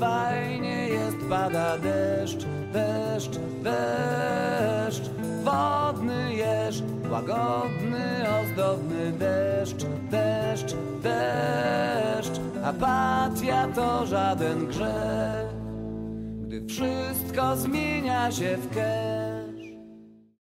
Fajnie jest pada deszcz, deszcz, deszcz. Wodny jeż, łagodny, ozdobny deszcz, deszcz, deszcz. Apatia to żaden grzech, gdy wszystko zmienia się w kęs.